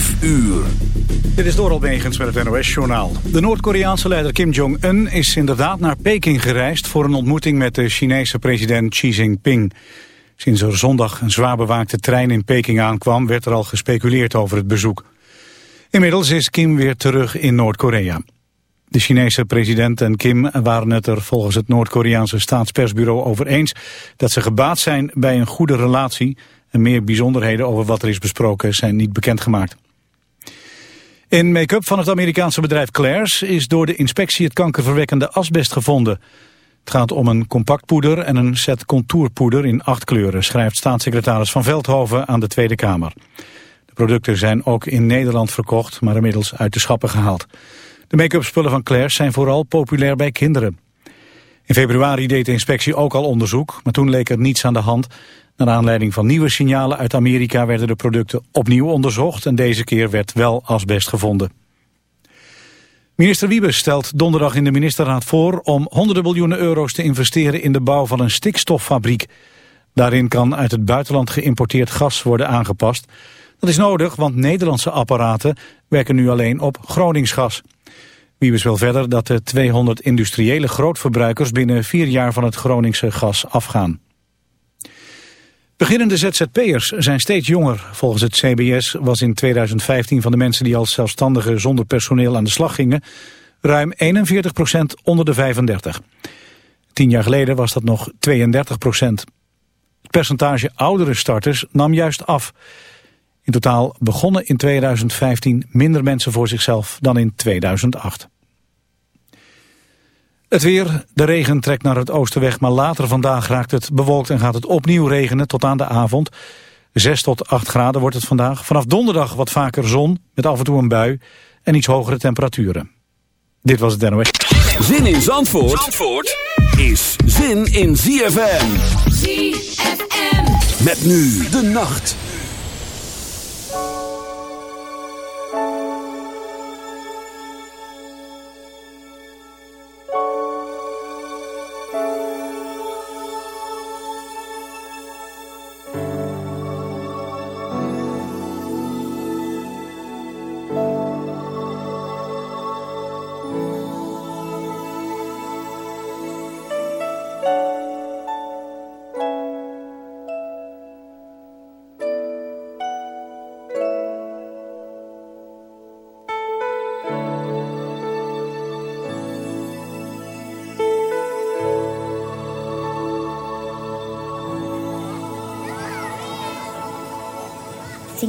5 uur. Dit is Doral Begens met het NOS-journaal. De Noord-Koreaanse leider Kim Jong-un is inderdaad naar Peking gereisd... voor een ontmoeting met de Chinese president Xi Jinping. Sinds er zondag een zwaar bewaakte trein in Peking aankwam... werd er al gespeculeerd over het bezoek. Inmiddels is Kim weer terug in Noord-Korea. De Chinese president en Kim waren het er volgens het Noord-Koreaanse staatspersbureau over eens... dat ze gebaat zijn bij een goede relatie... en meer bijzonderheden over wat er is besproken zijn niet bekendgemaakt. In make-up van het Amerikaanse bedrijf Claire's is door de inspectie het kankerverwekkende asbest gevonden. Het gaat om een compactpoeder en een set contourpoeder in acht kleuren, schrijft staatssecretaris Van Veldhoven aan de Tweede Kamer. De producten zijn ook in Nederland verkocht, maar inmiddels uit de schappen gehaald. De make-up spullen van Claire's zijn vooral populair bij kinderen. In februari deed de inspectie ook al onderzoek, maar toen leek er niets aan de hand. Naar aanleiding van nieuwe signalen uit Amerika werden de producten opnieuw onderzocht en deze keer werd wel asbest gevonden. Minister Wiebes stelt donderdag in de ministerraad voor om honderden miljoenen euro's te investeren in de bouw van een stikstoffabriek. Daarin kan uit het buitenland geïmporteerd gas worden aangepast. Dat is nodig, want Nederlandse apparaten werken nu alleen op Groningsgas. Wiebes wil verder dat de 200 industriële grootverbruikers binnen vier jaar van het Groningse gas afgaan. Beginnende ZZP'ers zijn steeds jonger. Volgens het CBS was in 2015 van de mensen die als zelfstandigen zonder personeel aan de slag gingen... ruim 41% onder de 35. Tien jaar geleden was dat nog 32% Het percentage oudere starters nam juist af. In totaal begonnen in 2015 minder mensen voor zichzelf dan in 2008. Het weer, de regen trekt naar het oosten weg, maar later vandaag raakt het bewolkt en gaat het opnieuw regenen tot aan de avond. 6 tot 8 graden wordt het vandaag. Vanaf donderdag wat vaker zon, met af en toe een bui en iets hogere temperaturen. Dit was het NOS. Zin in Zandvoort, Zandvoort is zin in ZFM. ZFM. Met nu de nacht.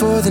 for the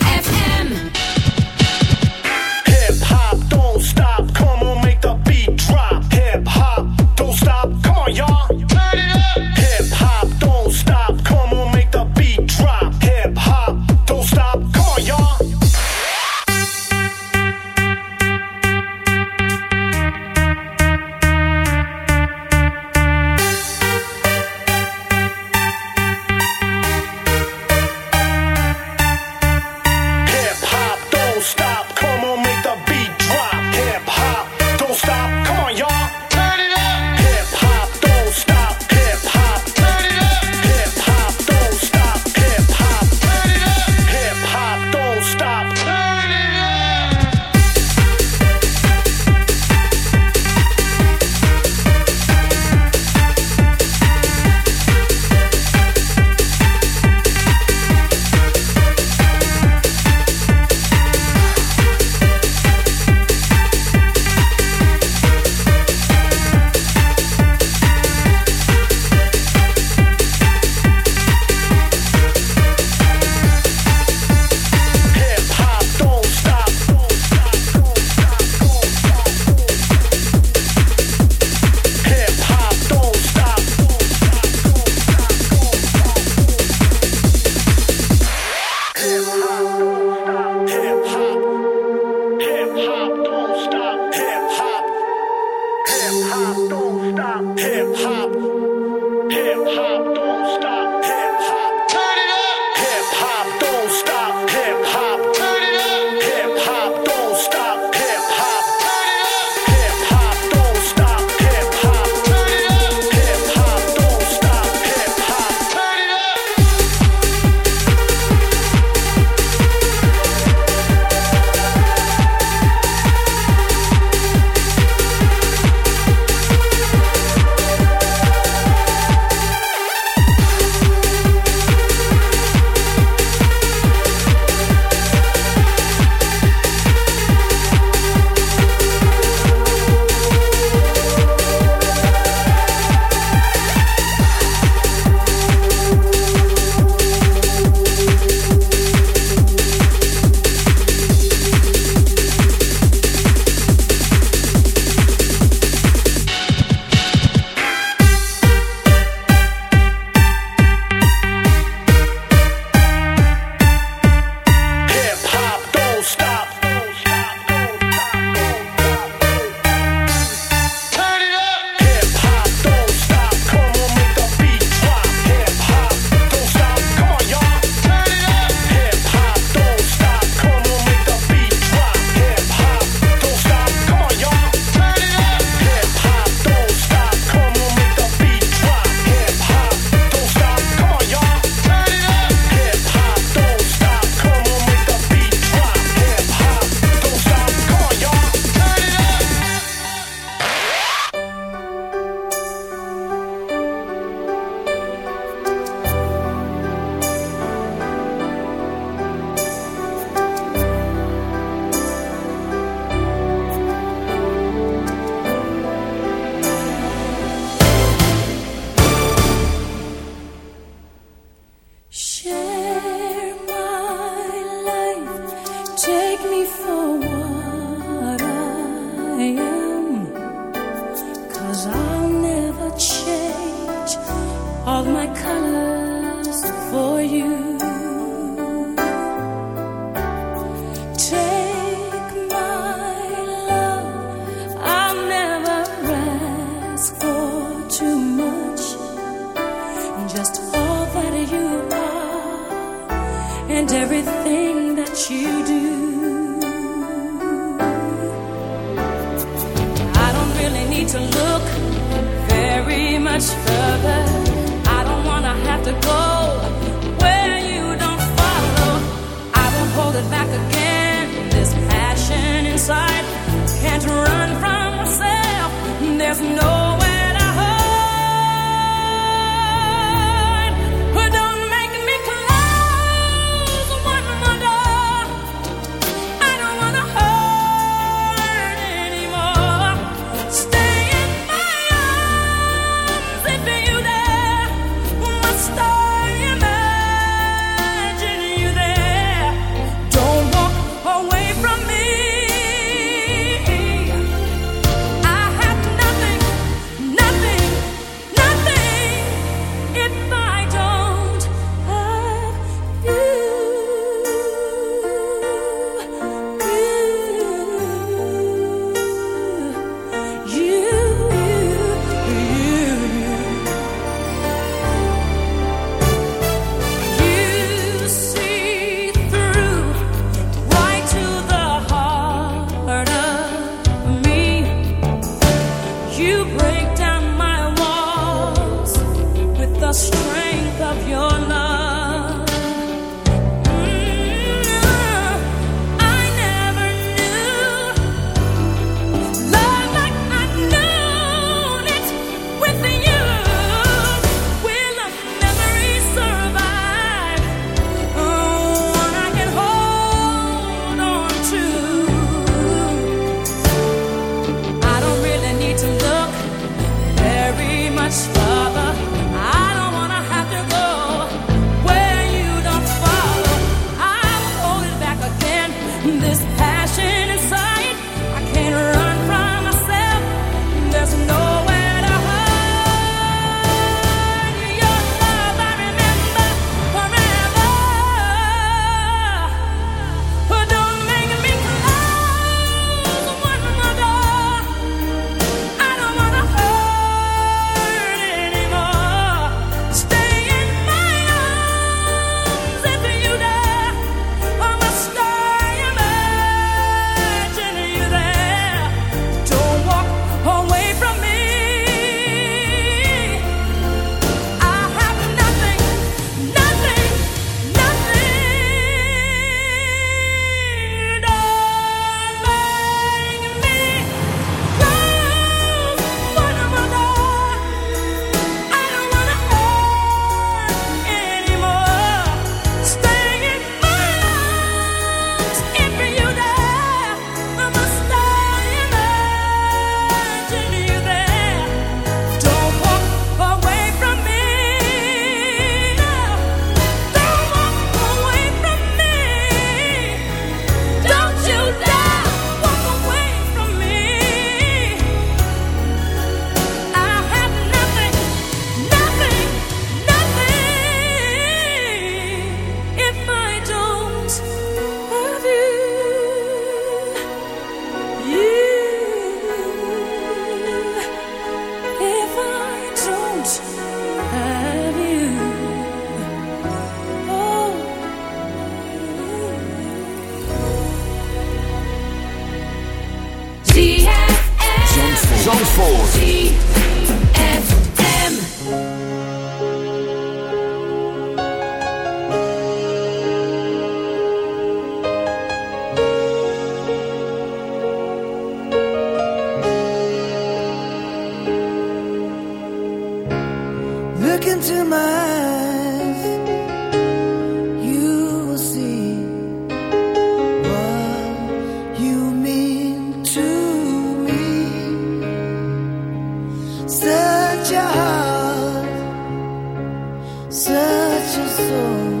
such a soul.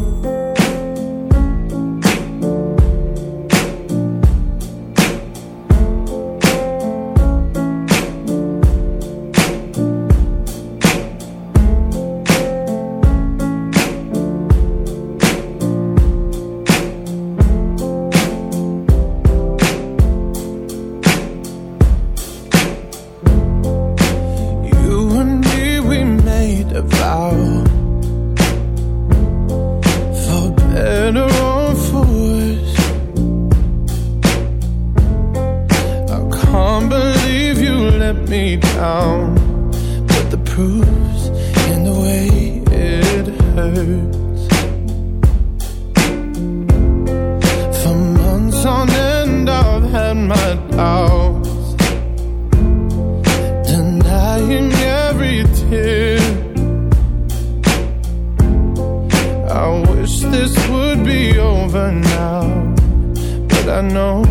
denying every tear. I wish this would be over now, but I know.